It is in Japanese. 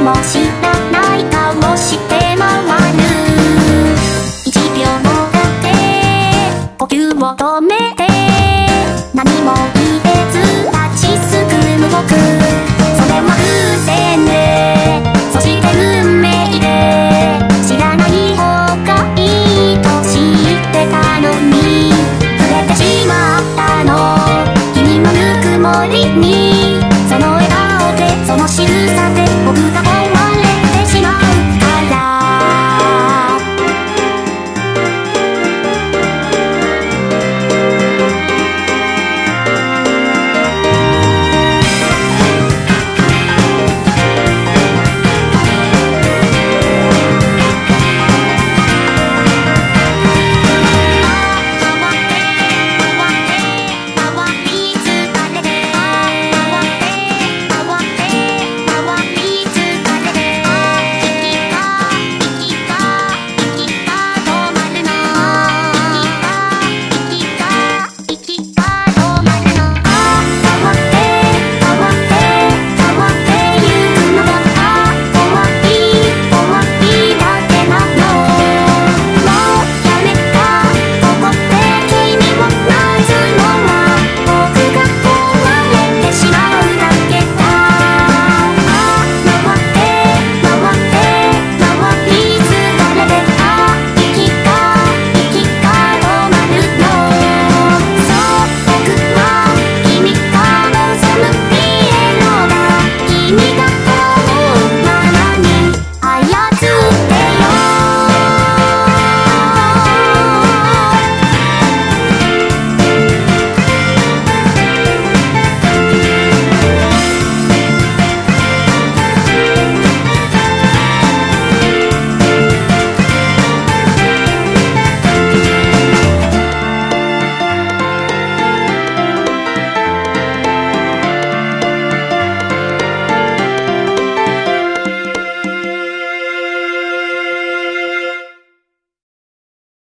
も知らない顔して回る一秒もだって呼吸を止めて。何も言えず立ちすくむ僕。それは偶然で